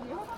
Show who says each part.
Speaker 1: 아니요?